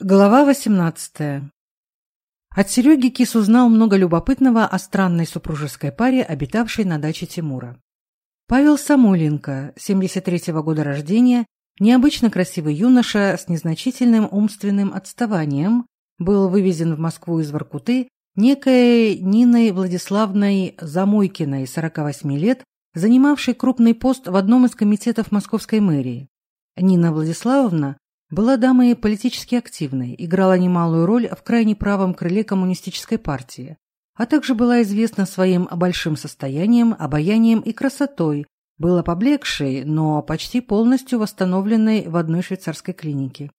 Глава восемнадцатая. От Сереги Кис узнал много любопытного о странной супружеской паре, обитавшей на даче Тимура. Павел Самуленко, 73-го года рождения, необычно красивый юноша с незначительным умственным отставанием, был вывезен в Москву из Воркуты некой Ниной Владиславной Замойкиной, 48 лет, занимавшей крупный пост в одном из комитетов московской мэрии. Нина Владиславовна была дама политически активной, играла немалую роль в крайне правом крыле коммунистической партии, а также была известна своим большим состоянием, обаянием и красотой, была поблекшей, но почти полностью восстановленной в одной швейцарской клинике.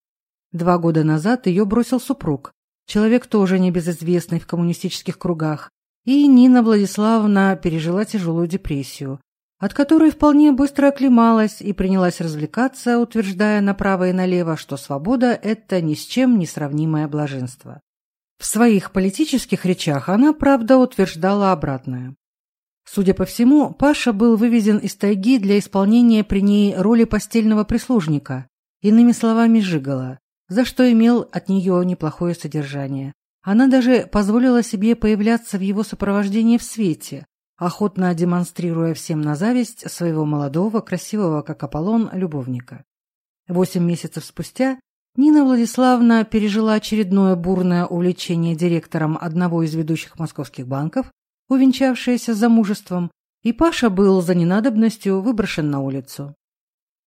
Два года назад ее бросил супруг, человек тоже небезызвестный в коммунистических кругах, и Нина Владиславовна пережила тяжелую депрессию, от которой вполне быстро оклемалась и принялась развлекаться, утверждая направо и налево, что свобода – это ни с чем не сравнимое блаженство. В своих политических речах она, правда, утверждала обратное. Судя по всему, Паша был вывезен из тайги для исполнения при ней роли постельного прислужника, иными словами, жигала, за что имел от нее неплохое содержание. Она даже позволила себе появляться в его сопровождении в свете, охотно демонстрируя всем на зависть своего молодого, красивого, как Аполлон, любовника. Восемь месяцев спустя Нина Владиславовна пережила очередное бурное увлечение директором одного из ведущих московских банков, увенчавшееся замужеством, и Паша был за ненадобностью выброшен на улицу.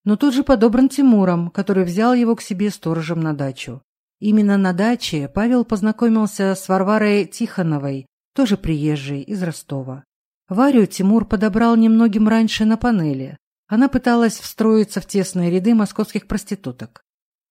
Но тут же подобран Тимуром, который взял его к себе сторожем на дачу. Именно на даче Павел познакомился с Варварой Тихоновой, тоже приезжей из Ростова. Варю Тимур подобрал немногим раньше на панели. Она пыталась встроиться в тесные ряды московских проституток.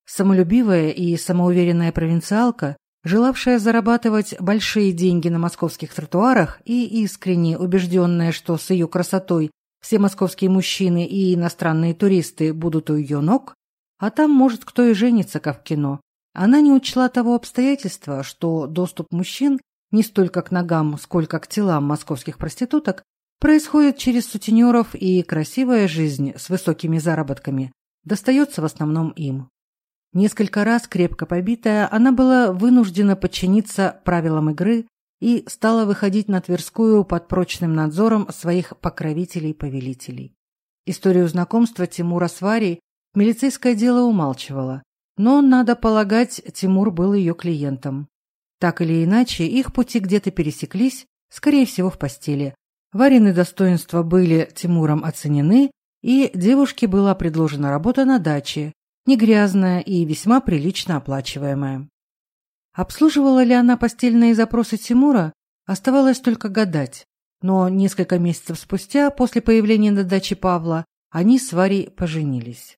Самолюбивая и самоуверенная провинциалка, желавшая зарабатывать большие деньги на московских тротуарах и искренне убежденная, что с ее красотой все московские мужчины и иностранные туристы будут у ее ног, а там, может, кто и женится, как в кино. Она не учла того обстоятельства, что доступ мужчин не столько к ногам, сколько к телам московских проституток, происходит через сутенеров, и красивая жизнь с высокими заработками достается в основном им. Несколько раз крепко побитая, она была вынуждена подчиниться правилам игры и стала выходить на Тверскую под прочным надзором своих покровителей-повелителей. Историю знакомства Тимура с Варей милицейское дело умалчивало, но, надо полагать, Тимур был ее клиентом. Так или иначе, их пути где-то пересеклись, скорее всего, в постели. Варины достоинства были Тимуром оценены, и девушке была предложена работа на даче, не грязная и весьма прилично оплачиваемая. Обслуживала ли она постельные запросы Тимура, оставалось только гадать. Но несколько месяцев спустя, после появления на даче Павла, они с Варей поженились.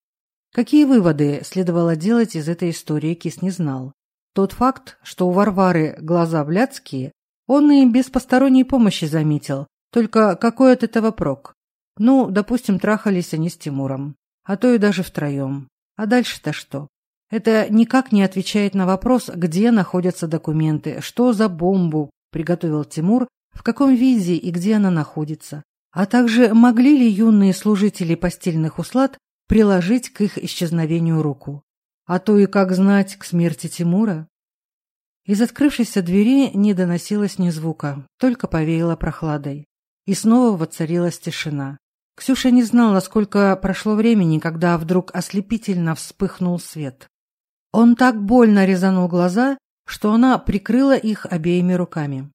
Какие выводы следовало делать из этой истории, Кис не знал. Тот факт, что у Варвары глаза блядские, он и без посторонней помощи заметил. Только какой от этого прок? Ну, допустим, трахались они с Тимуром. А то и даже втроем. А дальше-то что? Это никак не отвечает на вопрос, где находятся документы, что за бомбу приготовил Тимур, в каком виде и где она находится. А также могли ли юные служители постельных услад приложить к их исчезновению руку? а то и как знать к смерти Тимура. Из открывшейся двери не доносилось ни звука, только повеяло прохладой. И снова воцарилась тишина. Ксюша не знала, сколько прошло времени, когда вдруг ослепительно вспыхнул свет. Он так больно резанул глаза, что она прикрыла их обеими руками.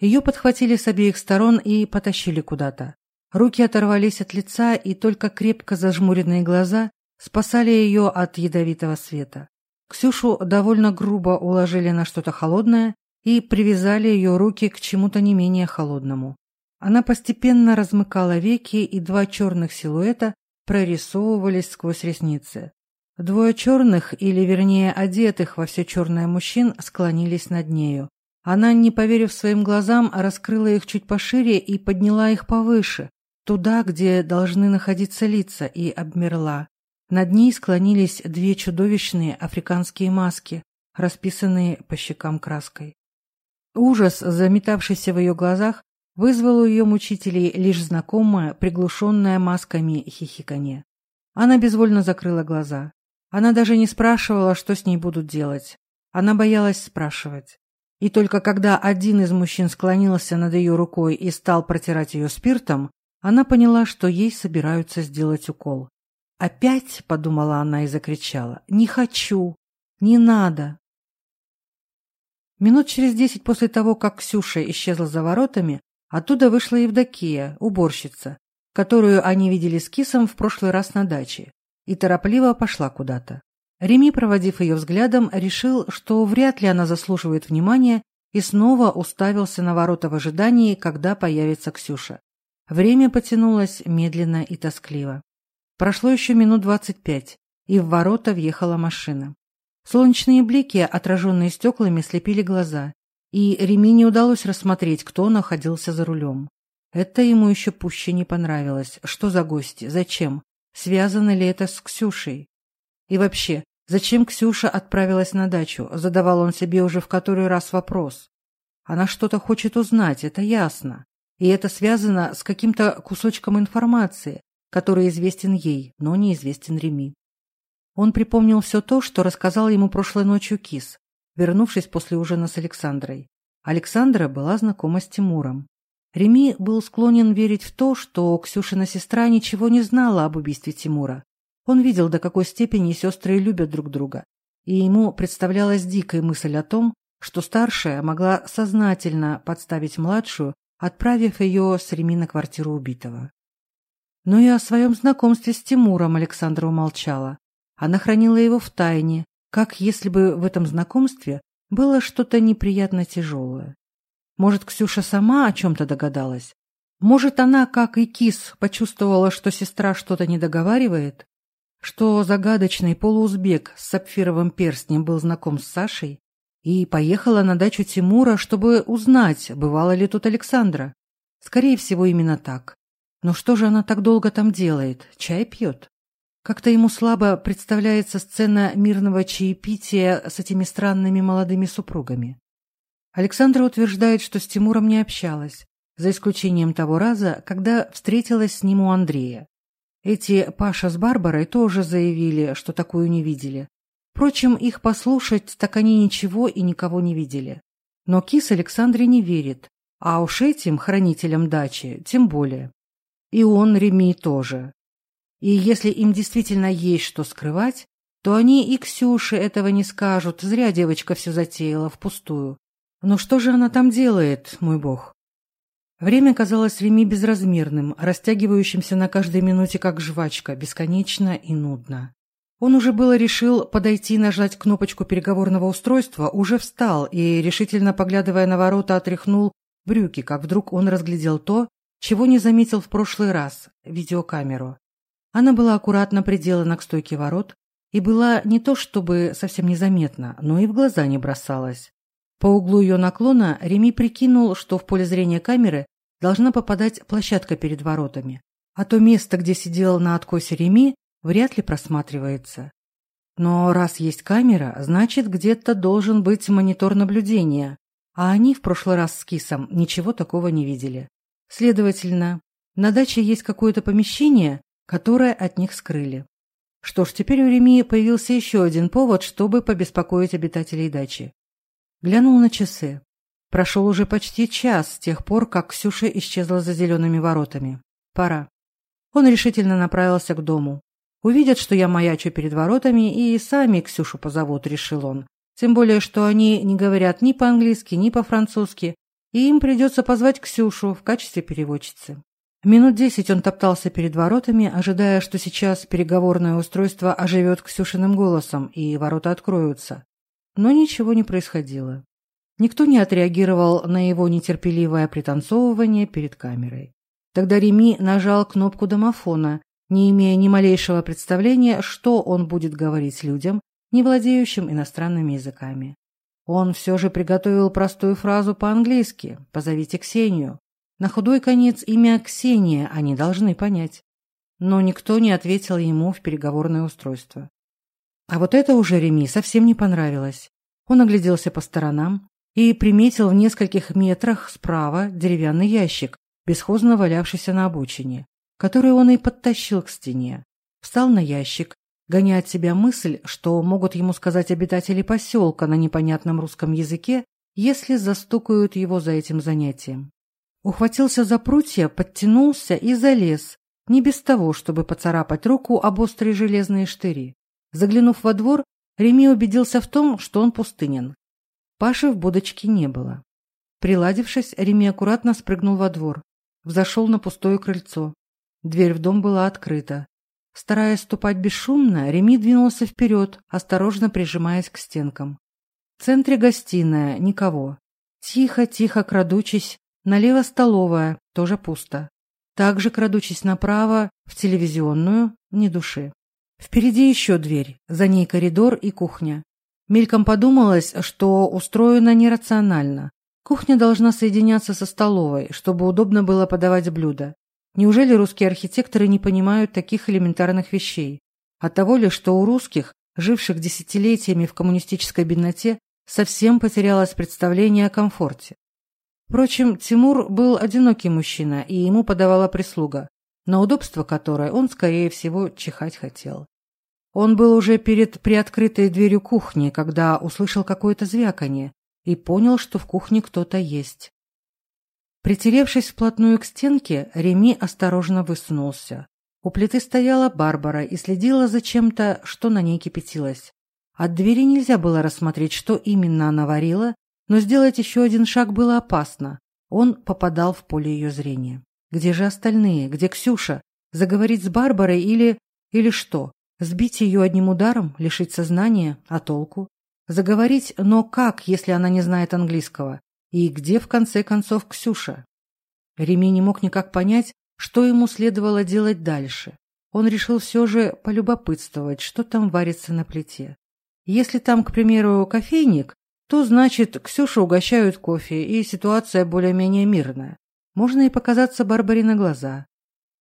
Ее подхватили с обеих сторон и потащили куда-то. Руки оторвались от лица, и только крепко зажмуренные глаза спасали ее от ядовитого света. Ксюшу довольно грубо уложили на что-то холодное и привязали ее руки к чему-то не менее холодному. Она постепенно размыкала веки, и два черных силуэта прорисовывались сквозь ресницы. Двое черных, или вернее одетых во все черное мужчин, склонились над нею. Она, не поверив своим глазам, раскрыла их чуть пошире и подняла их повыше, туда, где должны находиться лица, и обмерла. Над ней склонились две чудовищные африканские маски, расписанные по щекам краской. Ужас, заметавшийся в ее глазах, вызвал у ее мучителей лишь знакомая, приглушенная масками хихиканье. Она безвольно закрыла глаза. Она даже не спрашивала, что с ней будут делать. Она боялась спрашивать. И только когда один из мужчин склонился над ее рукой и стал протирать ее спиртом, она поняла, что ей собираются сделать укол. «Опять?» — подумала она и закричала. «Не хочу! Не надо!» Минут через десять после того, как Ксюша исчезла за воротами, оттуда вышла Евдокия, уборщица, которую они видели с кисом в прошлый раз на даче, и торопливо пошла куда-то. Реми, проводив ее взглядом, решил, что вряд ли она заслуживает внимания, и снова уставился на ворота в ожидании, когда появится Ксюша. Время потянулось медленно и тоскливо. Прошло еще минут двадцать пять, и в ворота въехала машина. Солнечные блики, отраженные стеклами, слепили глаза, и Реми не удалось рассмотреть, кто находился за рулем. Это ему еще пуще не понравилось. Что за гости? Зачем? Связано ли это с Ксюшей? И вообще, зачем Ксюша отправилась на дачу? Задавал он себе уже в который раз вопрос. Она что-то хочет узнать, это ясно. И это связано с каким-то кусочком информации, который известен ей, но неизвестен Реми. Он припомнил все то, что рассказал ему прошлой ночью Кис, вернувшись после ужина с Александрой. Александра была знакома с Тимуром. Реми был склонен верить в то, что Ксюшина сестра ничего не знала об убийстве Тимура. Он видел, до какой степени сестры любят друг друга, и ему представлялась дикая мысль о том, что старшая могла сознательно подставить младшую, отправив ее с Реми на квартиру убитого но и о своем знакомстве с Тимуром Александра умолчала. Она хранила его в тайне, как если бы в этом знакомстве было что-то неприятно тяжелое. Может, Ксюша сама о чем-то догадалась? Может, она, как и Кис, почувствовала, что сестра что-то не договаривает, что загадочный полуузбек с сапфировым перстнем был знаком с Сашей, и поехала на дачу Тимура, чтобы узнать, бывала ли тут Александра. Скорее всего, именно так. Но что же она так долго там делает? Чай пьет? Как-то ему слабо представляется сцена мирного чаепития с этими странными молодыми супругами. Александра утверждает, что с Тимуром не общалась, за исключением того раза, когда встретилась с ним у Андрея. Эти Паша с Барбарой тоже заявили, что такую не видели. Впрочем, их послушать, так они ничего и никого не видели. Но Кис Александре не верит, а уж этим, хранителям дачи, тем более и он Реми тоже. И если им действительно есть что скрывать, то они и Ксюше этого не скажут, зря девочка все затеяла впустую. Но ну что же она там делает, мой бог? Время казалось Реми безразмерным, растягивающимся на каждой минуте как жвачка, бесконечно и нудно. Он уже было решил подойти и нажать кнопочку переговорного устройства, уже встал и, решительно поглядывая на ворота, отряхнул брюки, как вдруг он разглядел то, чего не заметил в прошлый раз – видеокамеру. Она была аккуратно приделана к стойке ворот и была не то чтобы совсем незаметна, но и в глаза не бросалась. По углу ее наклона Реми прикинул, что в поле зрения камеры должна попадать площадка перед воротами, а то место, где сидел на откосе Реми, вряд ли просматривается. Но раз есть камера, значит, где-то должен быть монитор наблюдения, а они в прошлый раз с Кисом ничего такого не видели. Следовательно, на даче есть какое-то помещение, которое от них скрыли. Что ж, теперь у Реми появился еще один повод, чтобы побеспокоить обитателей дачи. Глянул на часы. Прошел уже почти час с тех пор, как Ксюша исчезла за зелеными воротами. Пора. Он решительно направился к дому. Увидят, что я маячу перед воротами, и сами Ксюшу позовут, решил он. Тем более, что они не говорят ни по-английски, ни по-французски, и им придется позвать Ксюшу в качестве переводчицы. Минут десять он топтался перед воротами, ожидая, что сейчас переговорное устройство оживет Ксюшиным голосом, и ворота откроются. Но ничего не происходило. Никто не отреагировал на его нетерпеливое пританцовывание перед камерой. Тогда Реми нажал кнопку домофона, не имея ни малейшего представления, что он будет говорить людям, не владеющим иностранными языками. Он все же приготовил простую фразу по-английски «позовите Ксению». На худой конец имя Ксения они должны понять. Но никто не ответил ему в переговорное устройство. А вот это уже Реми совсем не понравилось. Он огляделся по сторонам и приметил в нескольких метрах справа деревянный ящик, бесхозно валявшийся на обочине, который он и подтащил к стене. Встал на ящик гоня от себя мысль, что могут ему сказать обитатели поселка на непонятном русском языке, если застукают его за этим занятием. Ухватился за прутья, подтянулся и залез, не без того, чтобы поцарапать руку об острые железные штыри. Заглянув во двор, Реми убедился в том, что он пустынен. Паши в будочке не было. Приладившись, Реми аккуратно спрыгнул во двор. Взошел на пустое крыльцо. Дверь в дом была открыта. Стараясь ступать бесшумно, Реми двинулся вперед, осторожно прижимаясь к стенкам. В центре гостиная, никого. Тихо-тихо крадучись, налево столовая, тоже пусто. Также крадучись направо, в телевизионную, ни души. Впереди еще дверь, за ней коридор и кухня. Мельком подумалось, что устроено нерационально. Кухня должна соединяться со столовой, чтобы удобно было подавать блюда. Неужели русские архитекторы не понимают таких элементарных вещей? От того ли, что у русских, живших десятилетиями в коммунистической бедноте, совсем потерялось представление о комфорте. Впрочем, Тимур был одинокий мужчина, и ему подавала прислуга, на удобство которой он, скорее всего, чихать хотел. Он был уже перед приоткрытой дверью кухни, когда услышал какое-то звяканье и понял, что в кухне кто-то есть. Притеревшись вплотную к стенке, Реми осторожно высунулся. У плиты стояла Барбара и следила за чем-то, что на ней кипятилось. От двери нельзя было рассмотреть, что именно она варила, но сделать еще один шаг было опасно. Он попадал в поле ее зрения. Где же остальные? Где Ксюша? Заговорить с Барбарой или... Или что? Сбить ее одним ударом? Лишить сознания? А толку? Заговорить, но как, если она не знает английского? И где, в конце концов, Ксюша? Реми не мог никак понять, что ему следовало делать дальше. Он решил все же полюбопытствовать, что там варится на плите. Если там, к примеру, кофейник, то значит, Ксюшу угощают кофе, и ситуация более-менее мирная. Можно и показаться Барбаре на глаза.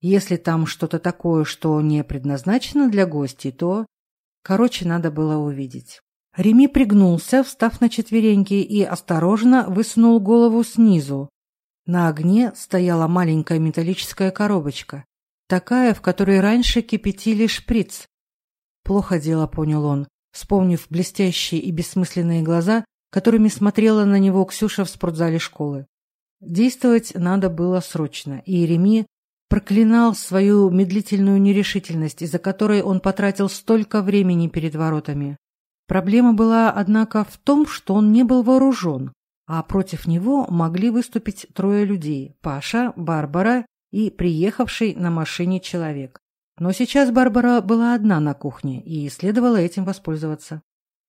Если там что-то такое, что не предназначено для гостей, то... Короче, надо было увидеть. Реми пригнулся, встав на четвереньки, и осторожно высунул голову снизу. На огне стояла маленькая металлическая коробочка, такая, в которой раньше кипятили шприц. Плохо дело понял он, вспомнив блестящие и бессмысленные глаза, которыми смотрела на него Ксюша в спортзале школы. Действовать надо было срочно, и Реми проклинал свою медлительную нерешительность, из-за которой он потратил столько времени перед воротами. Проблема была, однако, в том, что он не был вооружен, а против него могли выступить трое людей – Паша, Барбара и приехавший на машине человек. Но сейчас Барбара была одна на кухне, и следовало этим воспользоваться.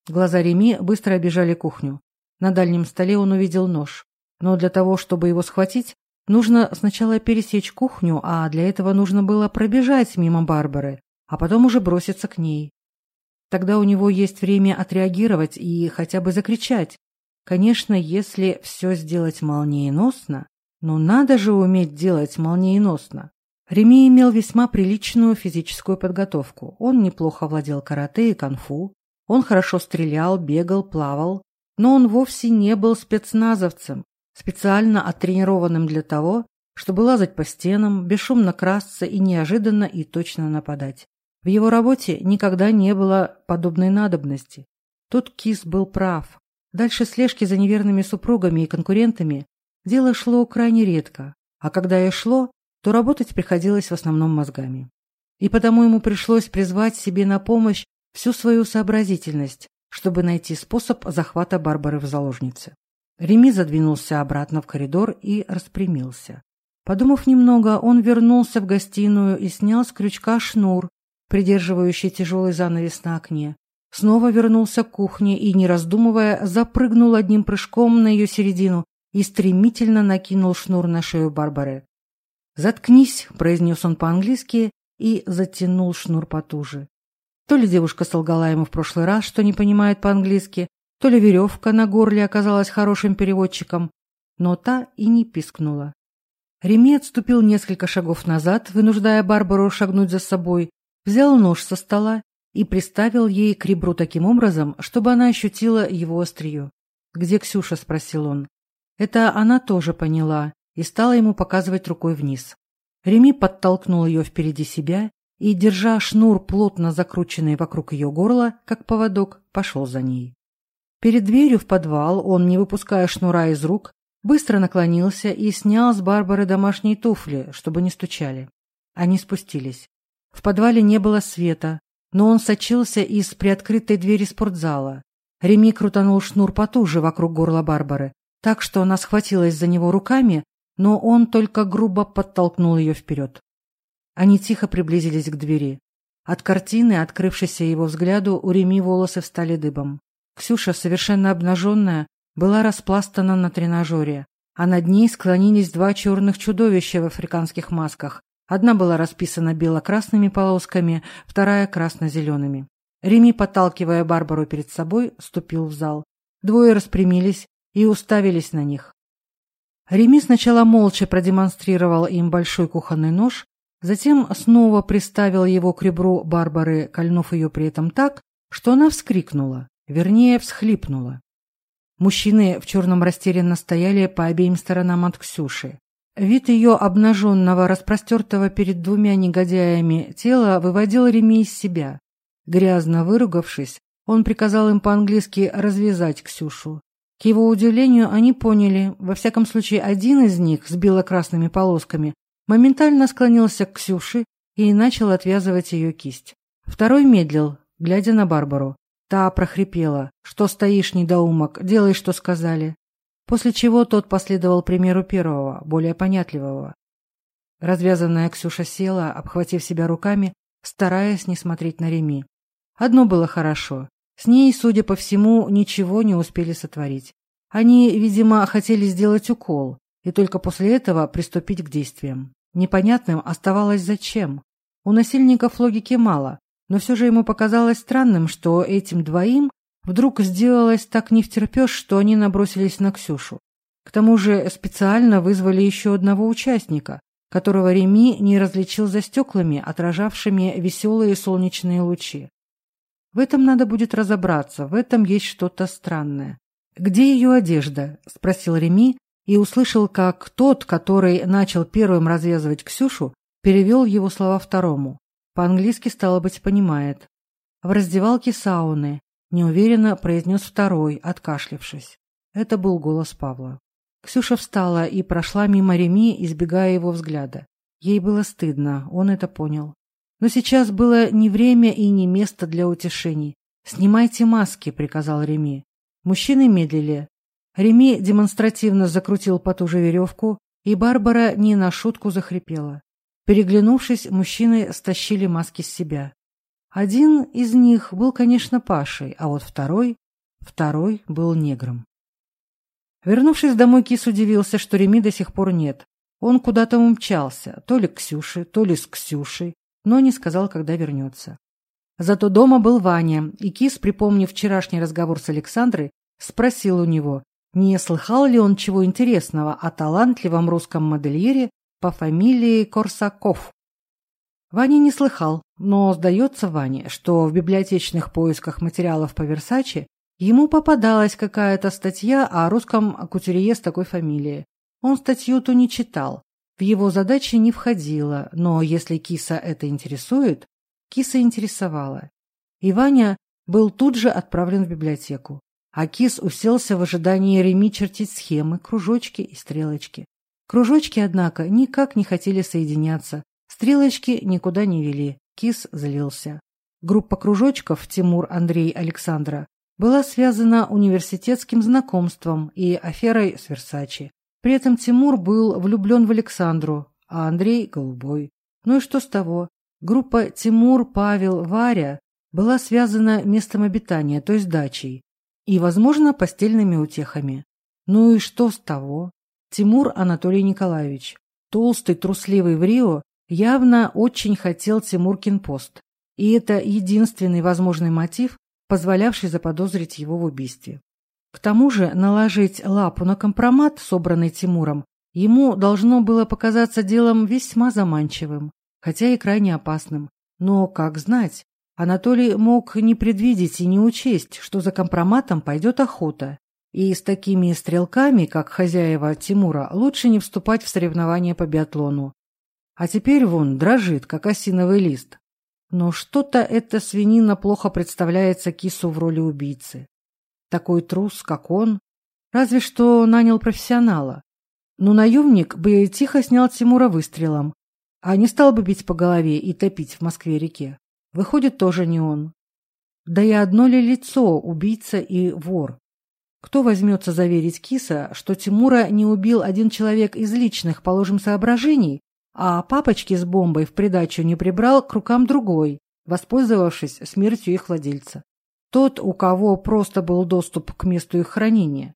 Глаза Реми быстро обижали кухню. На дальнем столе он увидел нож. Но для того, чтобы его схватить, нужно сначала пересечь кухню, а для этого нужно было пробежать мимо Барбары, а потом уже броситься к ней. Тогда у него есть время отреагировать и хотя бы закричать. Конечно, если все сделать молниеносно, но надо же уметь делать молниеносно. Реми имел весьма приличную физическую подготовку. Он неплохо владел карате и конфу. Он хорошо стрелял, бегал, плавал. Но он вовсе не был спецназовцем, специально оттренированным для того, чтобы лазать по стенам, бесшумно красться и неожиданно и точно нападать. В его работе никогда не было подобной надобности. Тут Кис был прав. Дальше слежки за неверными супругами и конкурентами дело шло крайне редко, а когда и шло, то работать приходилось в основном мозгами. И потому ему пришлось призвать себе на помощь всю свою сообразительность, чтобы найти способ захвата Барбары в заложнице. Реми задвинулся обратно в коридор и распрямился. Подумав немного, он вернулся в гостиную и снял с крючка шнур, придерживающий тяжелый занавес на окне. Снова вернулся к кухне и, не раздумывая, запрыгнул одним прыжком на ее середину и стремительно накинул шнур на шею Барбары. «Заткнись», — произнес он по-английски и затянул шнур потуже. То ли девушка солгала ему в прошлый раз, что не понимает по-английски, то ли веревка на горле оказалась хорошим переводчиком, но та и не пискнула. Реми отступил несколько шагов назад, вынуждая Барбару шагнуть за собой, взял нож со стола и приставил ей к ребру таким образом, чтобы она ощутила его острие. «Где Ксюша?» – спросил он. Это она тоже поняла и стала ему показывать рукой вниз. Реми подтолкнул ее впереди себя и, держа шнур, плотно закрученный вокруг ее горла, как поводок, пошел за ней. Перед дверью в подвал он, не выпуская шнура из рук, быстро наклонился и снял с Барбары домашние туфли, чтобы не стучали. Они спустились. В подвале не было света, но он сочился из приоткрытой двери спортзала. Реми крутанул шнур потуже вокруг горла Барбары, так что она схватилась за него руками, но он только грубо подтолкнул ее вперед. Они тихо приблизились к двери. От картины, открывшейся его взгляду, у Реми волосы встали дыбом. Ксюша, совершенно обнаженная, была распластана на тренажере, а над ней склонились два черных чудовища в африканских масках, Одна была расписана бело-красными полосками, вторая – красно-зелеными. Реми, подталкивая Барбару перед собой, ступил в зал. Двое распрямились и уставились на них. Реми сначала молча продемонстрировал им большой кухонный нож, затем снова приставил его к ребру Барбары, кольнув ее при этом так, что она вскрикнула, вернее, всхлипнула. Мужчины в черном растерянно стояли по обеим сторонам от Ксюши. Вид ее обнаженного, распростертого перед двумя негодяями тела выводил Реми из себя. Грязно выругавшись, он приказал им по-английски развязать Ксюшу. К его удивлению, они поняли, во всяком случае один из них с бело-красными полосками моментально склонился к Ксюше и начал отвязывать ее кисть. Второй медлил, глядя на Барбару. Та прохрипела. «Что стоишь, недоумок? Делай, что сказали». после чего тот последовал примеру первого, более понятливого. Развязанная Ксюша села, обхватив себя руками, стараясь не смотреть на Реми. Одно было хорошо. С ней, судя по всему, ничего не успели сотворить. Они, видимо, хотели сделать укол и только после этого приступить к действиям. Непонятным оставалось зачем. У насильников логики мало, но все же ему показалось странным, что этим двоим Вдруг сделалось так невтерпеж, что они набросились на Ксюшу. К тому же специально вызвали еще одного участника, которого Реми не различил за стеклами, отражавшими веселые солнечные лучи. В этом надо будет разобраться, в этом есть что-то странное. «Где ее одежда?» – спросил Реми и услышал, как тот, который начал первым развязывать Ксюшу, перевел его слова второму. По-английски, стало быть, понимает. В раздевалке сауны неуверенно произнес второй, откашлившись. Это был голос Павла. Ксюша встала и прошла мимо Реми, избегая его взгляда. Ей было стыдно, он это понял. Но сейчас было не время и не место для утешений. «Снимайте маски», — приказал Реми. Мужчины медлили. Реми демонстративно закрутил потуже веревку, и Барбара не на шутку захрипела. Переглянувшись, мужчины стащили маски с себя. Один из них был, конечно, Пашей, а вот второй... Второй был негром. Вернувшись домой, Кис удивился, что Реми до сих пор нет. Он куда-то умчался, то ли к Ксюше, то ли с Ксюшей, но не сказал, когда вернется. Зато дома был Ваня, и Кис, припомнив вчерашний разговор с Александрой, спросил у него, не слыхал ли он чего интересного о талантливом русском модельере по фамилии Корсаков. Ваня не слыхал, но сдается Ване, что в библиотечных поисках материалов по Версаче ему попадалась какая-то статья о русском кутюрье с такой фамилией. Он статью-то не читал, в его задачи не входило, но если киса это интересует, киса интересовала. И Ваня был тут же отправлен в библиотеку, а кис уселся в ожидании Реми чертить схемы, кружочки и стрелочки. Кружочки, однако, никак не хотели соединяться, Стрелочки никуда не вели, кис злился. Группа кружочков Тимур, Андрей, Александра была связана университетским знакомством и аферой с Версачи. При этом Тимур был влюблен в Александру, а Андрей – голубой. Ну и что с того? Группа Тимур, Павел, Варя была связана местом обитания, то есть дачей, и, возможно, постельными утехами. Ну и что с того? Тимур Анатолий Николаевич, толстый, трусливый в Рио, явно очень хотел Тимуркин пост, и это единственный возможный мотив, позволявший заподозрить его в убийстве. К тому же наложить лапу на компромат, собранный Тимуром, ему должно было показаться делом весьма заманчивым, хотя и крайне опасным. Но, как знать, Анатолий мог не предвидеть и не учесть, что за компроматом пойдет охота. И с такими стрелками, как хозяева Тимура, лучше не вступать в соревнования по биатлону. А теперь вон дрожит, как осиновый лист. Но что-то эта свинина плохо представляется кису в роли убийцы. Такой трус, как он, разве что нанял профессионала. Но наемник бы тихо снял Тимура выстрелом, а не стал бы бить по голове и топить в Москве-реке. Выходит, тоже не он. Да и одно ли лицо убийца и вор? Кто возьмется заверить киса, что Тимура не убил один человек из личных, положим, соображений, а папочки с бомбой в придачу не прибрал к рукам другой, воспользовавшись смертью их владельца. Тот, у кого просто был доступ к месту их хранения.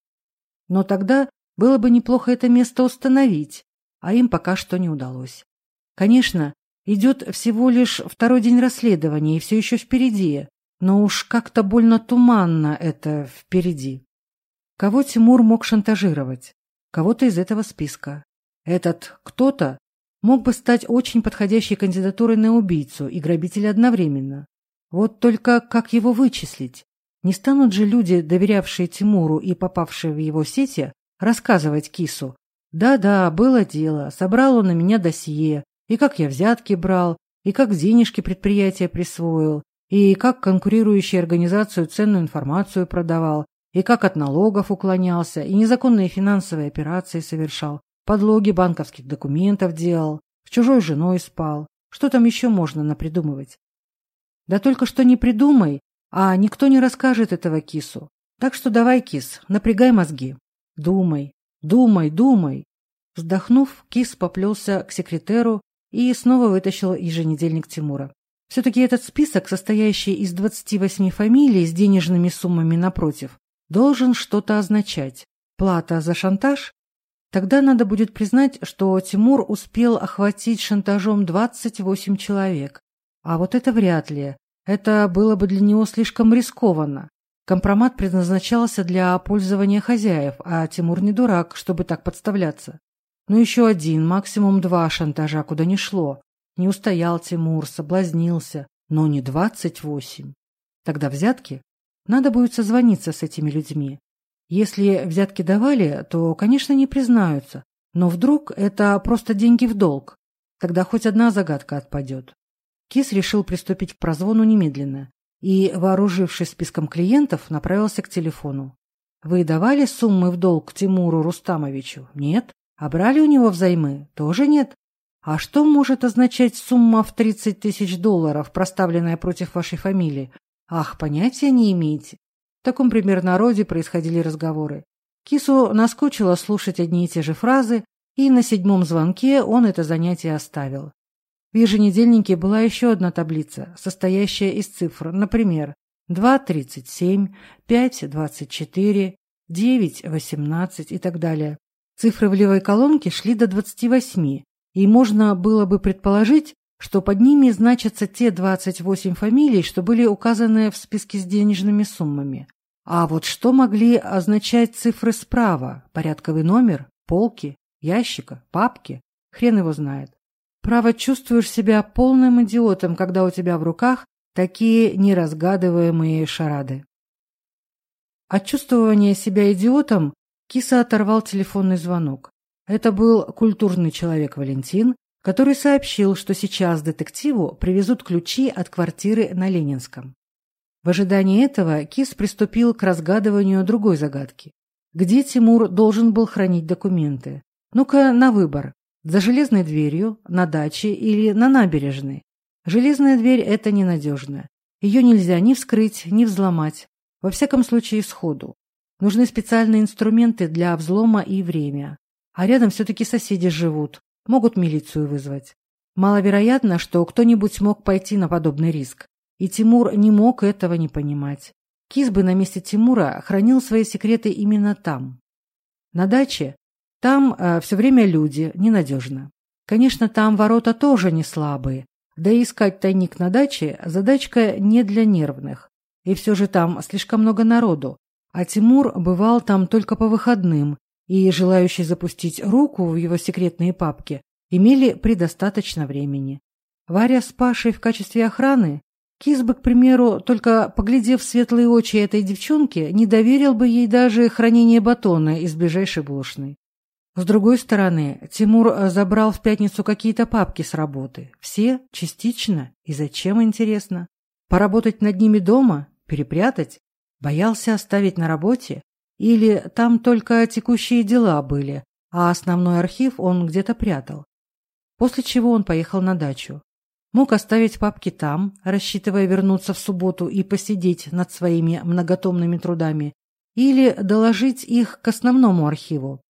Но тогда было бы неплохо это место установить, а им пока что не удалось. Конечно, идет всего лишь второй день расследования и все еще впереди, но уж как-то больно туманно это впереди. Кого Тимур мог шантажировать? Кого-то из этого списка. Этот кто-то Мог бы стать очень подходящей кандидатурой на убийцу и грабителя одновременно. Вот только как его вычислить? Не станут же люди, доверявшие Тимуру и попавшие в его сети, рассказывать кису. Да-да, было дело, собрал он на меня досье, и как я взятки брал, и как денежки предприятия присвоил, и как конкурирующей организацию ценную информацию продавал, и как от налогов уклонялся, и незаконные финансовые операции совершал. Подлоги банковских документов делал, с чужой женой спал. Что там еще можно напридумывать? Да только что не придумай, а никто не расскажет этого кису. Так что давай, кис, напрягай мозги. Думай, думай, думай. Вздохнув, кис поплелся к секретеру и снова вытащил еженедельник Тимура. Все-таки этот список, состоящий из 28 фамилий с денежными суммами напротив, должен что-то означать. Плата за шантаж Тогда надо будет признать, что Тимур успел охватить шантажом 28 человек. А вот это вряд ли. Это было бы для него слишком рискованно. Компромат предназначался для пользования хозяев, а Тимур не дурак, чтобы так подставляться. Но еще один, максимум два шантажа куда ни шло. Не устоял Тимур, соблазнился, но не 28. Тогда взятки. Надо будет созвониться с этими людьми. Если взятки давали, то, конечно, не признаются. Но вдруг это просто деньги в долг. Тогда хоть одна загадка отпадет. Кис решил приступить к прозвону немедленно и, вооружившись списком клиентов, направился к телефону. «Вы давали суммы в долг Тимуру Рустамовичу? Нет? А брали у него взаймы? Тоже нет? А что может означать сумма в 30 тысяч долларов, проставленная против вашей фамилии? Ах, понятия не имеете. В Таком примерно роде происходили разговоры. Кису наскучило слушать одни и те же фразы, и на седьмом звонке он это занятие оставил. В еженедельнике была еще одна таблица, состоящая из цифр, например, 2.37, 5.24, 9.18 и так далее. Цифры в левой колонке шли до 28, и можно было бы предположить, что под ними значатся те 28 фамилий, что были указаны в списке с денежными суммами. А вот что могли означать цифры справа, порядковый номер, полки, ящика, папки, хрен его знает. Право чувствуешь себя полным идиотом, когда у тебя в руках такие неразгадываемые шарады. От чувствования себя идиотом Киса оторвал телефонный звонок. Это был культурный человек Валентин, который сообщил, что сейчас детективу привезут ключи от квартиры на Ленинском. В ожидании этого Кис приступил к разгадыванию другой загадки. Где Тимур должен был хранить документы? Ну-ка, на выбор. За железной дверью, на даче или на набережной. Железная дверь – это ненадежно. Ее нельзя ни вскрыть, ни взломать. Во всяком случае, сходу. Нужны специальные инструменты для взлома и время. А рядом все-таки соседи живут могут милицию вызвать. Маловероятно, что кто-нибудь мог пойти на подобный риск. И Тимур не мог этого не понимать. Кис бы на месте Тимура хранил свои секреты именно там. На даче? Там э, все время люди, ненадежно. Конечно, там ворота тоже не слабые. Да и искать тайник на даче – задачка не для нервных. И все же там слишком много народу. А Тимур бывал там только по выходным и желающие запустить руку в его секретные папки имели предостаточно времени. Варя с Пашей в качестве охраны, Кизбы, к примеру, только поглядев в светлые очи этой девчонки, не доверил бы ей даже хранение батона из ближайшей булочной. С другой стороны, Тимур забрал в пятницу какие-то папки с работы. Все, частично, и зачем, интересно. Поработать над ними дома, перепрятать. Боялся оставить на работе, или там только текущие дела были, а основной архив он где-то прятал. После чего он поехал на дачу. Мог оставить папки там, рассчитывая вернуться в субботу и посидеть над своими многотомными трудами, или доложить их к основному архиву.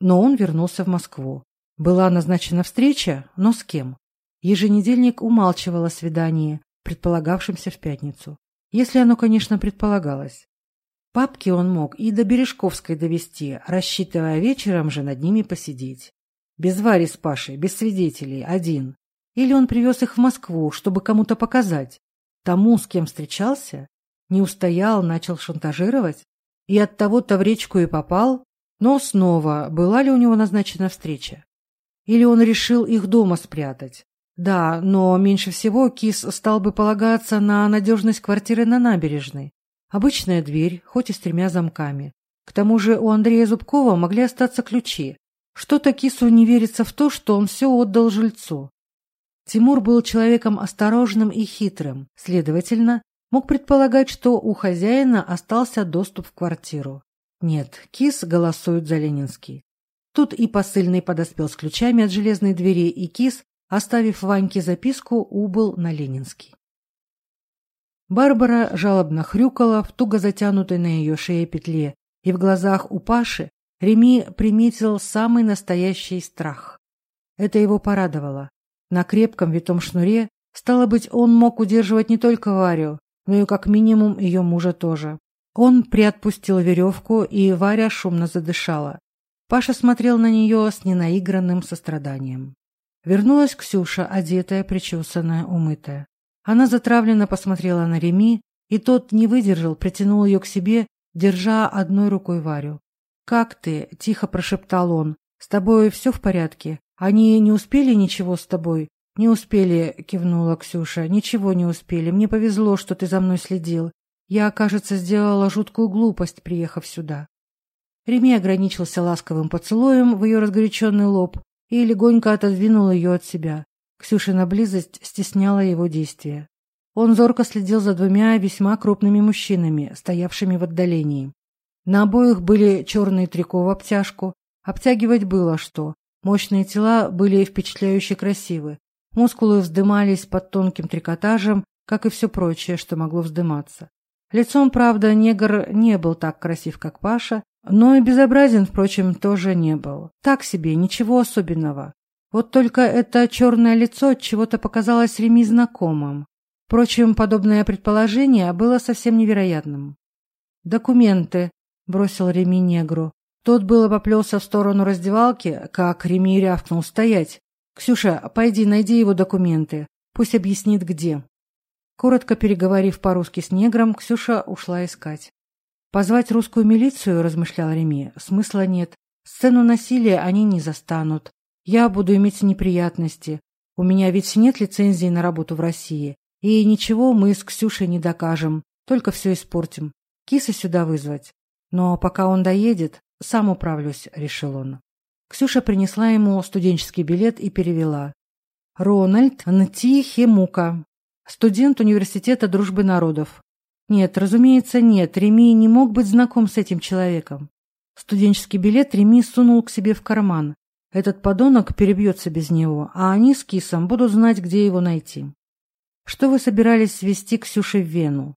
Но он вернулся в Москву. Была назначена встреча, но с кем? Еженедельник умалчивал о свидании, предполагавшемся в пятницу. Если оно, конечно, предполагалось папки он мог и до Бережковской довести, рассчитывая вечером же над ними посидеть. Без Вари с Пашей, без свидетелей, один. Или он привез их в Москву, чтобы кому-то показать. Тому, с кем встречался, не устоял, начал шантажировать. И от того-то в речку и попал. Но снова, была ли у него назначена встреча? Или он решил их дома спрятать? Да, но меньше всего Кис стал бы полагаться на надежность квартиры на набережной Обычная дверь, хоть и с тремя замками. К тому же у Андрея Зубкова могли остаться ключи. Что-то кису не верится в то, что он все отдал жильцу. Тимур был человеком осторожным и хитрым, следовательно, мог предполагать, что у хозяина остался доступ в квартиру. Нет, кис голосует за Ленинский. Тут и посыльный подоспел с ключами от железной двери, и кис, оставив Ваньке записку, убыл на Ленинский. Барбара жалобно хрюкала в туго затянутой на ее шее петле, и в глазах у Паши Реми приметил самый настоящий страх. Это его порадовало. На крепком витом шнуре, стало быть, он мог удерживать не только Варю, но и как минимум ее мужа тоже. Он приотпустил веревку, и Варя шумно задышала. Паша смотрел на нее с ненаигранным состраданием. Вернулась Ксюша, одетая, причесанная, умытая. Она затравленно посмотрела на Реми, и тот не выдержал, притянул ее к себе, держа одной рукой Варю. «Как ты?» – тихо прошептал он. «С тобой все в порядке? Они не успели ничего с тобой?» «Не успели», – кивнула Ксюша. «Ничего не успели. Мне повезло, что ты за мной следил. Я, кажется, сделала жуткую глупость, приехав сюда». Реми ограничился ласковым поцелуем в ее разгоряченный лоб и легонько отодвинул ее от себя. Ксюшина близость стесняла его действия. Он зорко следил за двумя весьма крупными мужчинами, стоявшими в отдалении. На обоих были черные трико в обтяжку. Обтягивать было что. Мощные тела были впечатляюще красивы. Мускулы вздымались под тонким трикотажем, как и все прочее, что могло вздыматься. Лицом, правда, негр не был так красив, как Паша, но и безобразен, впрочем, тоже не был. Так себе, ничего особенного. Вот только это черное лицо чего-то показалось Реми знакомым. Впрочем, подобное предположение было совсем невероятным. «Документы», — бросил Реми негру. Тот было поплелся в сторону раздевалки, как Реми рявкнул стоять. «Ксюша, пойди, найди его документы. Пусть объяснит, где». Коротко переговорив по-русски с негром, Ксюша ушла искать. «Позвать русскую милицию», — размышлял Реми, — «смысла нет. Сцену насилия они не застанут. Я буду иметь неприятности. У меня ведь нет лицензии на работу в России. И ничего мы с Ксюшей не докажем. Только все испортим. Киса сюда вызвать. Но пока он доедет, «Сам управлюсь», — решил он. Ксюша принесла ему студенческий билет и перевела. «Рональд Нтихемука, студент Университета Дружбы Народов». Нет, разумеется, нет, Реми не мог быть знаком с этим человеком. Студенческий билет Реми сунул к себе в карман. Этот подонок перебьется без него, а они с Кисом будут знать, где его найти. Что вы собирались свести Ксюше в Вену?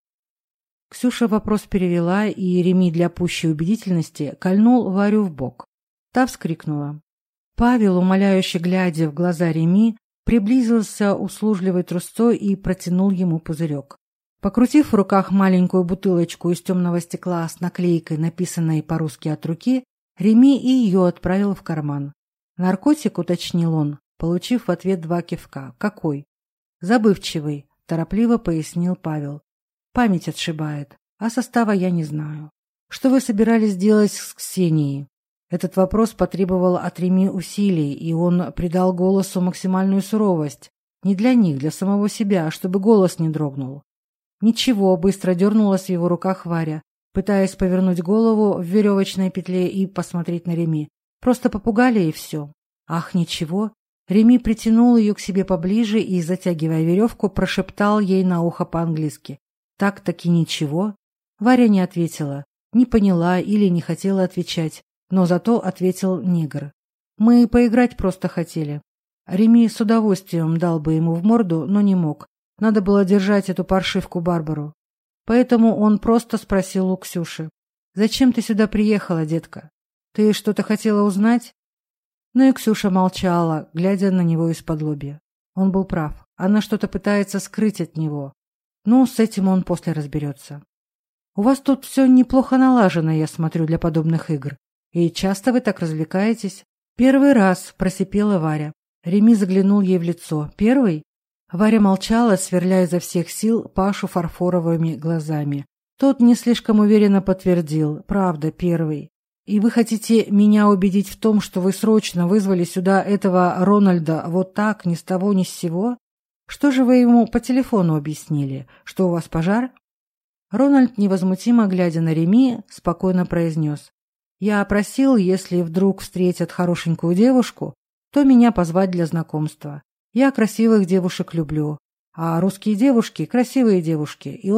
Ксюша вопрос перевела, и Реми для пущей убедительности кольнул Варю в бок. Та вскрикнула. Павел, умоляюще глядя в глаза Реми, приблизился услужливой трусцой и протянул ему пузырек. Покрутив в руках маленькую бутылочку из темного стекла с наклейкой, написанной по-русски от руки, Реми и ее отправил в карман. Наркотик уточнил он, получив в ответ два кивка. Какой? Забывчивый, торопливо пояснил Павел. Память отшибает, а состава я не знаю. Что вы собирались делать с Ксенией? Этот вопрос потребовал от Реми усилий, и он придал голосу максимальную суровость. Не для них, для самого себя, а чтобы голос не дрогнул. Ничего, быстро дернулась в его руках Варя, пытаясь повернуть голову в веревочной петле и посмотреть на Реми. Просто попугали и все. Ах, ничего. Реми притянул ее к себе поближе и, затягивая веревку, прошептал ей на ухо по-английски. Так-таки ничего. Варя не ответила. Не поняла или не хотела отвечать. Но зато ответил негр. Мы поиграть просто хотели. Реми с удовольствием дал бы ему в морду, но не мог. Надо было держать эту паршивку Барбару. Поэтому он просто спросил у Ксюши. «Зачем ты сюда приехала, детка?» Ты что-то хотела узнать? Но ну Ксюша молчала, глядя на него из-под лобья. Он был прав. Она что-то пытается скрыть от него. Ну, с этим он после разберется. У вас тут все неплохо налажено, я смотрю, для подобных игр. И часто вы так развлекаетесь? Первый раз, просипела Варя. Реми заглянул ей в лицо. Первый? Варя молчала, сверляя изо всех сил Пашу фарфоровыми глазами. Тот не слишком уверенно подтвердил. Правда, первый. И вы хотите меня убедить в том, что вы срочно вызвали сюда этого Рональда вот так, ни с того, ни с сего? Что же вы ему по телефону объяснили? Что у вас пожар?» Рональд, невозмутимо глядя на Реми, спокойно произнес. «Я просил, если вдруг встретят хорошенькую девушку, то меня позвать для знакомства. Я красивых девушек люблю, а русские девушки – красивые девушки, и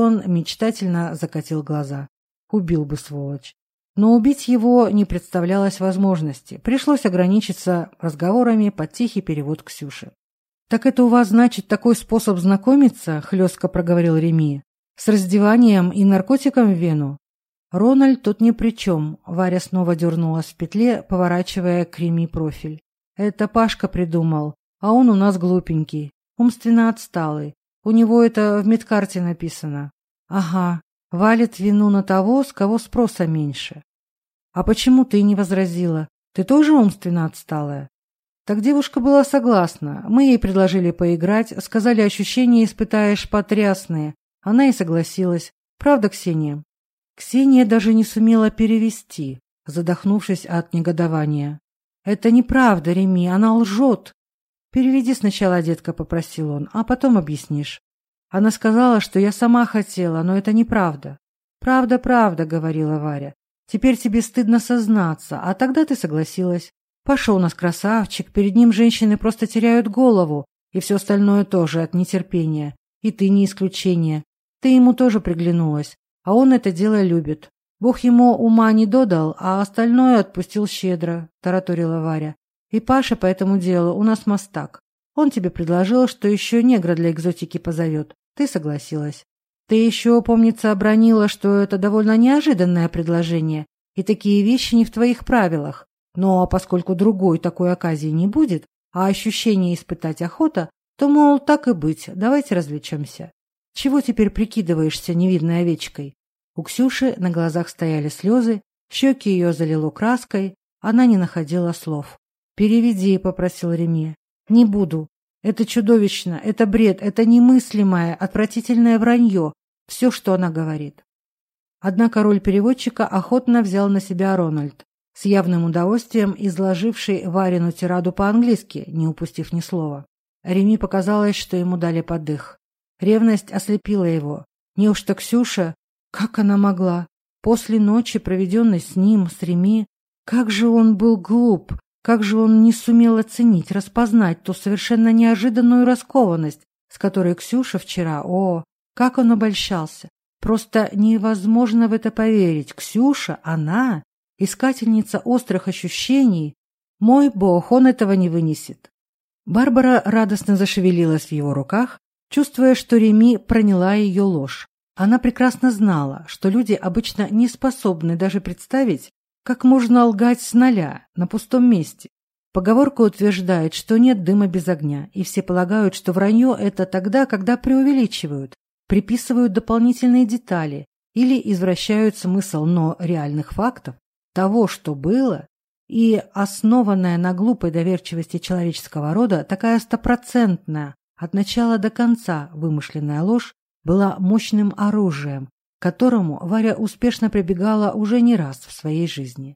он мечтательно закатил глаза. Убил бы, сволочь. Но убить его не представлялось возможности. Пришлось ограничиться разговорами под тихий перевод Ксюши. «Так это у вас, значит, такой способ знакомиться?» – хлестко проговорил Реми. «С раздеванием и наркотиком в вену?» Рональд тут ни при чем. Варя снова дернулась в петле, поворачивая к Реми профиль. «Это Пашка придумал. А он у нас глупенький, умственно отсталый. Валец вину на того, с кого спроса меньше. А почему ты не возразила? Ты тоже умственно отсталая? Так девушка была согласна. Мы ей предложили поиграть, сказали, ощущения испытаешь потрясные. Она и согласилась. Правда, Ксения? Ксения даже не сумела перевести, задохнувшись от негодования. Это неправда, Реми, она лжет. Переведи сначала, детка, попросил он, а потом объяснишь. Она сказала, что я сама хотела, но это неправда. Правда, правда, говорила Варя. Теперь тебе стыдно сознаться, а тогда ты согласилась. Пошел у нас красавчик, перед ним женщины просто теряют голову, и все остальное тоже от нетерпения. И ты не исключение. Ты ему тоже приглянулась, а он это дело любит. Бог ему ума не додал, а остальное отпустил щедро, тараторила Варя. И Паша по этому делу у нас мастак. Он тебе предложил, что еще негра для экзотики позовет. Ты согласилась. Ты еще, помнится, обронила, что это довольно неожиданное предложение, и такие вещи не в твоих правилах. Но поскольку другой такой оказии не будет, а ощущение испытать охота, то, мол, так и быть, давайте развлечемся. Чего теперь прикидываешься невидной овечкой? У Ксюши на глазах стояли слезы, щеки ее залило краской, она не находила слов. «Переведи», — попросил Реми. «Не буду. Это чудовищно, это бред, это немыслимое, отвратительное вранье. Все, что она говорит. Однако роль переводчика охотно взял на себя Рональд, с явным удовольствием изложивший Варину тираду по-английски, не упустив ни слова. Реми показалось, что ему дали подых. Ревность ослепила его. Неужто Ксюша? Как она могла? После ночи, проведенной с ним, с Реми, как же он был глуп, как же он не сумел оценить, распознать ту совершенно неожиданную раскованность, с которой Ксюша вчера... О, как он обольщался! Просто невозможно в это поверить. Ксюша, она, искательница острых ощущений. Мой бог, он этого не вынесет. Барбара радостно зашевелилась в его руках, чувствуя, что Реми проняла ее ложь. Она прекрасно знала, что люди обычно не способны даже представить, как можно лгать с нуля на пустом месте? Поговорка утверждает, что нет дыма без огня, и все полагают, что вранье – это тогда, когда преувеличивают, приписывают дополнительные детали или извращают смысл, но реальных фактов, того, что было, и основанная на глупой доверчивости человеческого рода такая стопроцентная, от начала до конца вымышленная ложь была мощным оружием, которому Варя успешно прибегала уже не раз в своей жизни.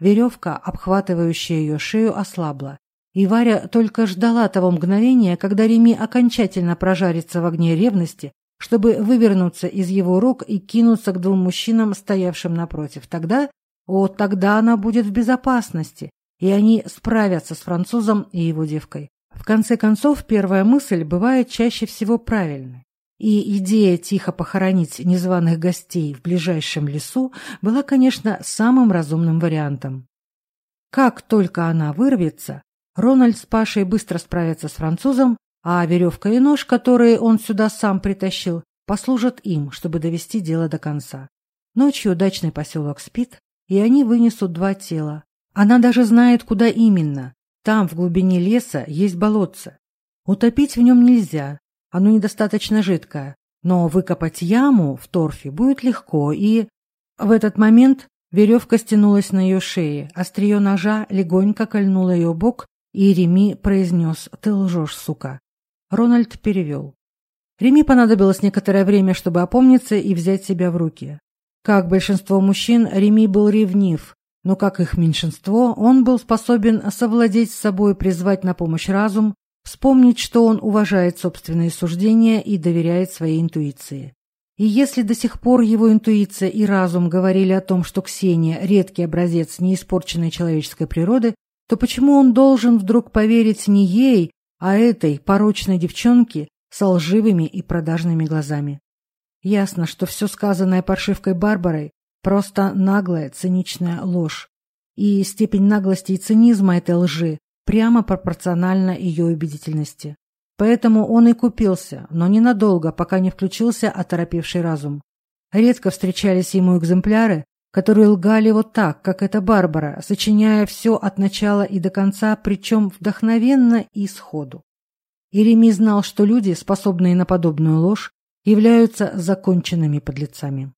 Веревка, обхватывающая ее шею, ослабла, и Варя только ждала того мгновения, когда Реми окончательно прожарится в огне ревности, чтобы вывернуться из его рук и кинуться к двум мужчинам, стоявшим напротив. Тогда, о, тогда она будет в безопасности, и они справятся с французом и его девкой. В конце концов, первая мысль бывает чаще всего правильной. И идея тихо похоронить незваных гостей в ближайшем лесу была, конечно, самым разумным вариантом. Как только она вырвется, Рональд с Пашей быстро справятся с французом, а веревка и нож, которые он сюда сам притащил, послужат им, чтобы довести дело до конца. Ночью дачный поселок спит, и они вынесут два тела. Она даже знает, куда именно. Там, в глубине леса, есть болотце. Утопить в нем нельзя, оно недостаточно жидкое, но выкопать яму в торфе будет легко, и... В этот момент веревка стянулась на ее шее, острие ножа легонько кольнуло ее бок, и Реми произнес «Ты лжешь, сука». Рональд перевел. Реми понадобилось некоторое время, чтобы опомниться и взять себя в руки. Как большинство мужчин, Реми был ревнив, но, как их меньшинство, он был способен совладеть с собой и призвать на помощь разум, Вспомнить, что он уважает собственные суждения и доверяет своей интуиции. И если до сих пор его интуиция и разум говорили о том, что Ксения – редкий образец неиспорченной человеческой природы, то почему он должен вдруг поверить не ей, а этой порочной девчонке с лживыми и продажными глазами? Ясно, что все сказанное паршивкой Барбарой – просто наглая, циничная ложь. И степень наглости и цинизма этой лжи прямо пропорционально ее убедительности. Поэтому он и купился, но ненадолго, пока не включился оторопевший разум. Редко встречались ему экземпляры, которые лгали вот так, как эта Барбара, сочиняя все от начала и до конца, причем вдохновенно и сходу. Иреми знал, что люди, способные на подобную ложь, являются законченными подлецами.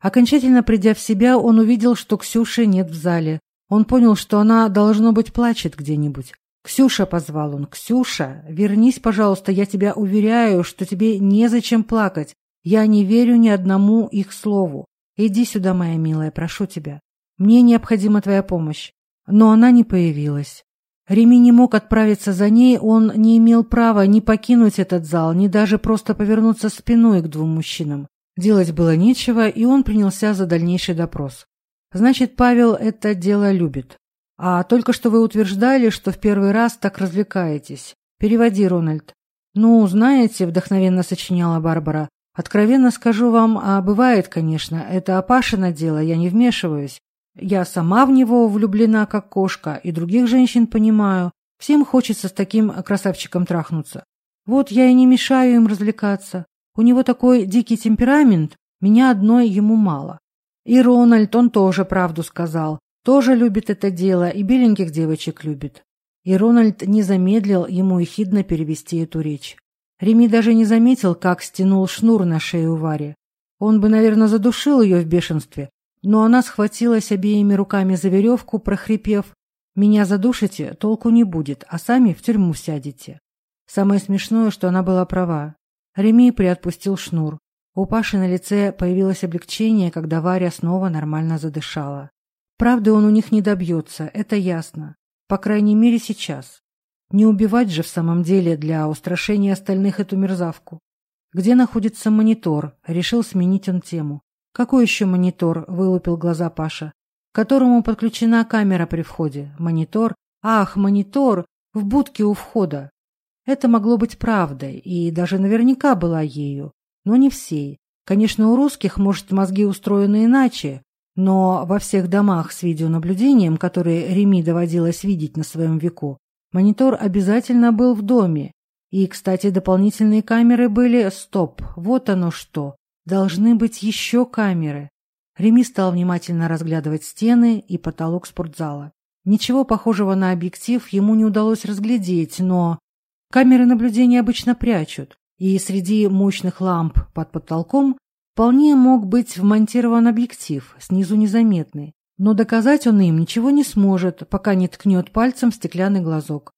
Окончательно придя в себя, он увидел, что Ксюши нет в зале, он понял, что она, должно быть, плачет где-нибудь. «Ксюша», — позвал он, — «Ксюша, вернись, пожалуйста, я тебя уверяю, что тебе незачем плакать. Я не верю ни одному их слову. Иди сюда, моя милая, прошу тебя. Мне необходима твоя помощь». Но она не появилась. Реми не мог отправиться за ней, он не имел права ни покинуть этот зал, ни даже просто повернуться спиной к двум мужчинам. Делать было нечего, и он принялся за дальнейший допрос. Значит, Павел это дело любит. А только что вы утверждали, что в первый раз так развлекаетесь. Переводи, Рональд. Ну, знаете, вдохновенно сочиняла Барбара. Откровенно скажу вам, а бывает, конечно, это Апашина дело, я не вмешиваюсь. Я сама в него влюблена, как кошка, и других женщин понимаю. Всем хочется с таким красавчиком трахнуться. Вот я и не мешаю им развлекаться. У него такой дикий темперамент, меня одной ему мало. И Рональд, он тоже правду сказал. Тоже любит это дело и беленьких девочек любит. И Рональд не замедлил ему ехидно перевести эту речь. Реми даже не заметил, как стянул шнур на шею Варе. Он бы, наверное, задушил ее в бешенстве, но она схватилась обеими руками за веревку, прохрипев «Меня задушите, толку не будет, а сами в тюрьму сядете». Самое смешное, что она была права. У Упавший на лице появилось облегчение, когда Варя снова нормально задышала. Правда, он у них не добьется, это ясно. По крайней мере, сейчас. Не убивать же в самом деле для устрашения остальных эту мерзавку. Где находится монитор? Решил сменить он тему. Какой еще монитор? Вылупил глаза Паша. К которому подключена камера при входе. Монитор? Ах, монитор! В будке у входа. Это могло быть правдой, и даже наверняка была ею но не все. Конечно, у русских, может, мозги устроены иначе, но во всех домах с видеонаблюдением, которые Реми доводилось видеть на своем веку, монитор обязательно был в доме. И, кстати, дополнительные камеры были... Стоп, вот оно что. Должны быть еще камеры. Реми стал внимательно разглядывать стены и потолок спортзала. Ничего похожего на объектив ему не удалось разглядеть, но... Камеры наблюдения обычно прячут. и среди мощных ламп под потолком вполне мог быть вмонтирован объектив, снизу незаметный, но доказать он им ничего не сможет, пока не ткнет пальцем в стеклянный глазок.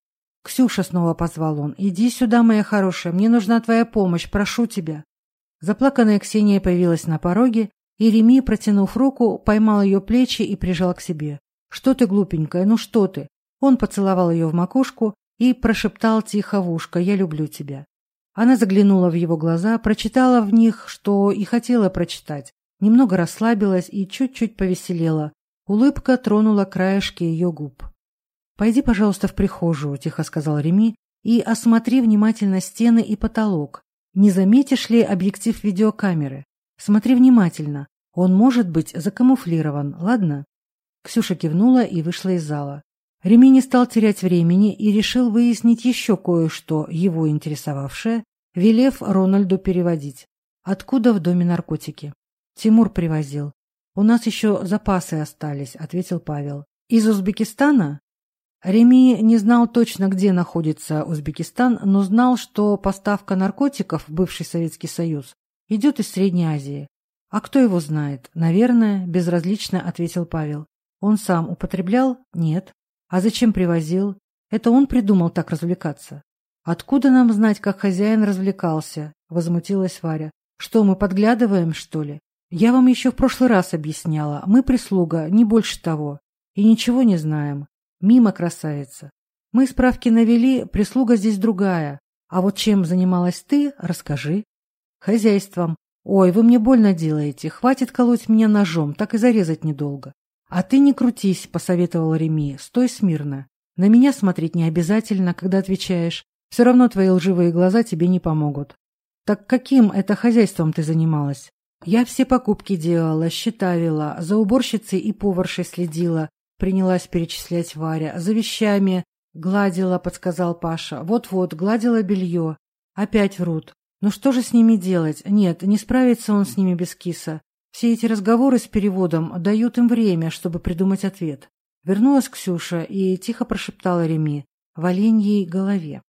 «Ксюша», — снова позвал он, — «иди сюда, моя хорошая, мне нужна твоя помощь, прошу тебя». Заплаканная Ксения появилась на пороге, и Реми, протянув руку, поймал ее плечи и прижал к себе. «Что ты, глупенькая, ну что ты?» Он поцеловал ее в макушку и прошептал тихо в ушко «Я люблю тебя». Она заглянула в его глаза, прочитала в них, что и хотела прочитать, немного расслабилась и чуть-чуть повеселела. Улыбка тронула краешки ее губ. «Пойди, пожалуйста, в прихожую», — тихо сказал Реми, «и осмотри внимательно стены и потолок. Не заметишь ли объектив видеокамеры? Смотри внимательно. Он может быть закамуфлирован, ладно?» Ксюша кивнула и вышла из зала. Ремини стал терять времени и решил выяснить еще кое-что, его интересовавшее, велев Рональду переводить. «Откуда в доме наркотики?» «Тимур привозил. У нас еще запасы остались», — ответил Павел. «Из Узбекистана?» Реми не знал точно, где находится Узбекистан, но знал, что поставка наркотиков в бывший Советский Союз идет из Средней Азии. «А кто его знает?» «Наверное», – безразлично ответил Павел. «Он сам употреблял?» «Нет». А зачем привозил? Это он придумал так развлекаться. Откуда нам знать, как хозяин развлекался? Возмутилась Варя. Что, мы подглядываем, что ли? Я вам еще в прошлый раз объясняла. Мы прислуга, не больше того. И ничего не знаем. Мимо, красавица. Мы справки навели, прислуга здесь другая. А вот чем занималась ты, расскажи. Хозяйством. Ой, вы мне больно делаете. Хватит колоть меня ножом, так и зарезать недолго. «А ты не крутись», — посоветовал Реми, — «стой смирно. На меня смотреть не обязательно, когда отвечаешь. Все равно твои лживые глаза тебе не помогут». «Так каким это хозяйством ты занималась?» «Я все покупки делала, счета вела, за уборщицей и поваршей следила», — принялась перечислять Варя, — «за вещами». «Гладила», — подсказал Паша. «Вот-вот, гладила белье». Опять врут. «Ну что же с ними делать? Нет, не справится он с ними без киса. Все эти разговоры с переводом дают им время, чтобы придумать ответ. Вернулась Ксюша и тихо прошептала Реми в оленьей голове.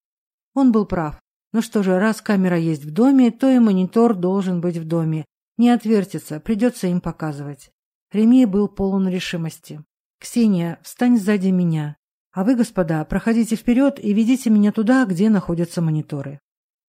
Он был прав. Ну что же, раз камера есть в доме, то и монитор должен быть в доме. Не отвертится, придется им показывать. Реми был полон решимости. «Ксения, встань сзади меня. А вы, господа, проходите вперед и ведите меня туда, где находятся мониторы».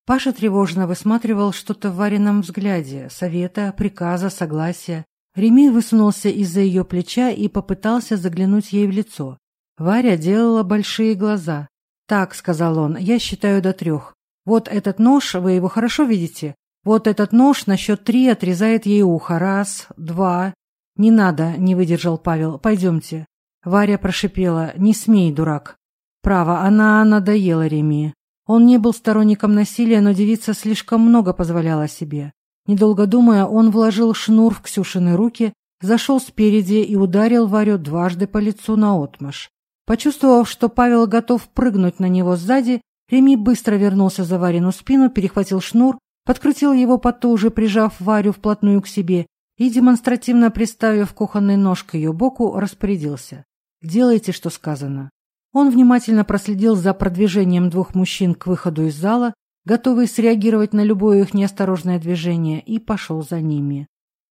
Паша тревожно высматривал что-то в вареном взгляде, совета, приказа, согласия. Реми высунулся из-за ее плеча и попытался заглянуть ей в лицо. Варя делала большие глаза. «Так», — сказал он, — «я считаю до трех. Вот этот нож, вы его хорошо видите? Вот этот нож на счет три отрезает ей ухо. Раз, два...» «Не надо», — не выдержал Павел, — «пойдемте». Варя прошипела, «не смей, дурак». Право, она надоела Реми. Он не был сторонником насилия, но девица слишком много позволяла себе. Недолго думая, он вложил шнур в Ксюшины руки, зашел спереди и ударил Варю дважды по лицу наотмашь. Почувствовав, что Павел готов прыгнуть на него сзади, Реми быстро вернулся за Варину спину, перехватил шнур, подкрутил его потуже, прижав Варю вплотную к себе и, демонстративно приставив кухонный нож к ее боку, распорядился. «Делайте, что сказано». Он внимательно проследил за продвижением двух мужчин к выходу из зала, готовый среагировать на любое их неосторожное движение, и пошел за ними.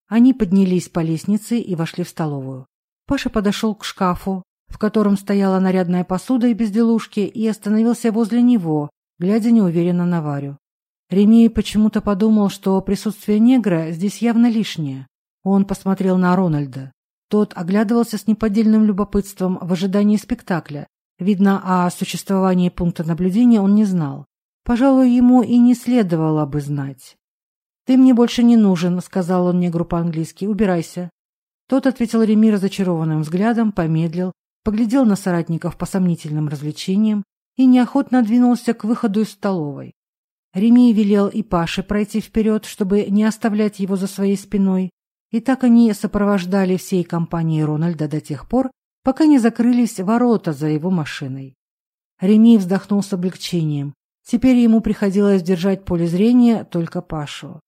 Они поднялись по лестнице и вошли в столовую. Паша подошел к шкафу, в котором стояла нарядная посуда и безделушки, и остановился возле него, глядя неуверенно на Варю. Ремей почему-то подумал, что присутствие негра здесь явно лишнее. Он посмотрел на Рональда. Тот оглядывался с неподдельным любопытством в ожидании спектакля, Видно, о существовании пункта наблюдения он не знал. Пожалуй, ему и не следовало бы знать. «Ты мне больше не нужен», — сказал он мне группа английский. «Убирайся». Тот ответил Реми разочарованным взглядом, помедлил, поглядел на соратников по сомнительным развлечениям и неохотно двинулся к выходу из столовой. Реми велел и Паше пройти вперед, чтобы не оставлять его за своей спиной, и так они сопровождали всей компанией Рональда до тех пор, пока не закрылись ворота за его машиной. Реми вздохнул с облегчением. Теперь ему приходилось держать в поле зрения только Пашу.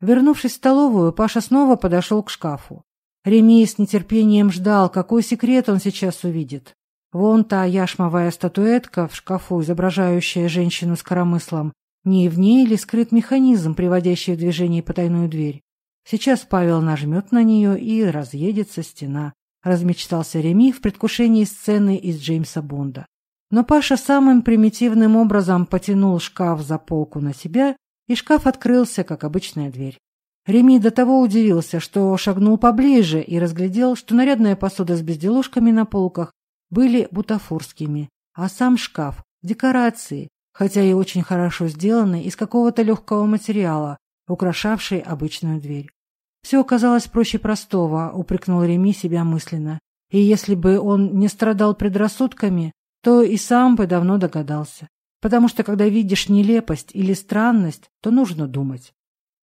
Вернувшись в столовую, Паша снова подошел к шкафу. Реми с нетерпением ждал, какой секрет он сейчас увидит. Вон та яшмовая статуэтка в шкафу, изображающая женщину с коромыслом. Не в ней ли скрыт механизм, приводящий в движение потайную дверь? Сейчас Павел нажмет на нее, и разъедется стена Размечтался Реми в предвкушении сцены из Джеймса Бонда. Но Паша самым примитивным образом потянул шкаф за полку на себя, и шкаф открылся, как обычная дверь. Реми до того удивился, что шагнул поближе и разглядел, что нарядная посуда с безделушками на полках были бутафорскими, а сам шкаф – декорации, хотя и очень хорошо сделаны из какого-то легкого материала, украшавшие обычную дверь. Все оказалось проще простого, упрекнул Реми себя мысленно. И если бы он не страдал предрассудками, то и сам бы давно догадался. Потому что, когда видишь нелепость или странность, то нужно думать.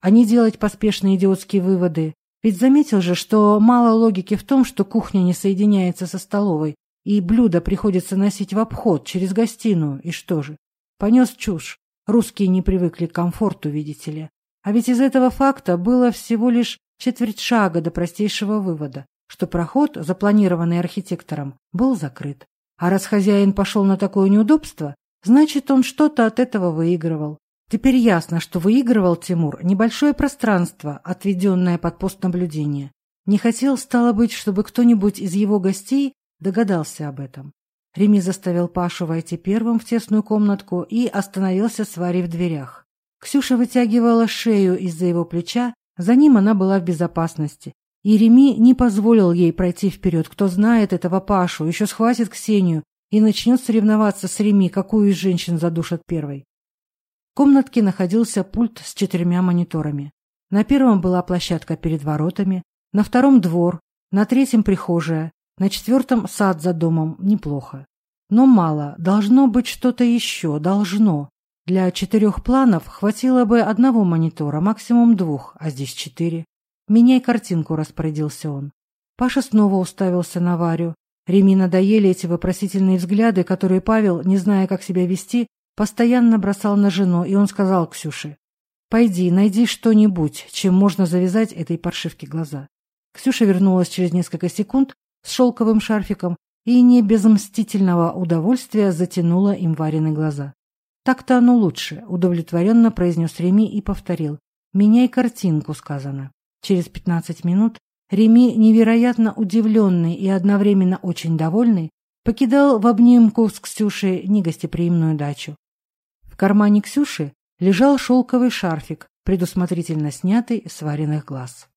А не делать поспешные идиотские выводы. Ведь заметил же, что мало логики в том, что кухня не соединяется со столовой, и блюдо приходится носить в обход через гостиную, и что же? Понес чушь. Русские не привыкли к комфорту, видите ли. А ведь из этого факта было всего лишь Четверть шага до простейшего вывода, что проход, запланированный архитектором, был закрыт. А раз хозяин пошел на такое неудобство, значит, он что-то от этого выигрывал. Теперь ясно, что выигрывал Тимур небольшое пространство, отведенное под пост наблюдения. Не хотел, стало быть, чтобы кто-нибудь из его гостей догадался об этом. Реми заставил Пашу войти первым в тесную комнатку и остановился с Варей в дверях. Ксюша вытягивала шею из-за его плеча, за ним она была в безопасности. И Реми не позволил ей пройти вперед. Кто знает этого Пашу, еще схватит Ксению и начнет соревноваться с Реми, какую из женщин задушат первой. В комнатке находился пульт с четырьмя мониторами. На первом была площадка перед воротами, на втором двор, на третьем прихожая, на четвертом сад за домом. Неплохо. Но мало, должно быть что-то еще, должно. Для четырех планов хватило бы одного монитора, максимум двух, а здесь четыре. «Меняй картинку», — распорядился он. Паша снова уставился на Варю. Реми надоели эти вопросительные взгляды, которые Павел, не зная, как себя вести, постоянно бросал на жену, и он сказал Ксюше, «Пойди, найди что-нибудь, чем можно завязать этой паршивке глаза». Ксюша вернулась через несколько секунд с шелковым шарфиком и не без мстительного удовольствия затянула им Варины глаза. Так-то оно лучше, удовлетворенно произнес Реми и повторил. Меняй картинку, сказано. Через пятнадцать минут Реми, невероятно удивленный и одновременно очень довольный, покидал в обнимку с Ксюшей негостеприимную дачу. В кармане Ксюши лежал шелковый шарфик, предусмотрительно снятый с вареных глаз.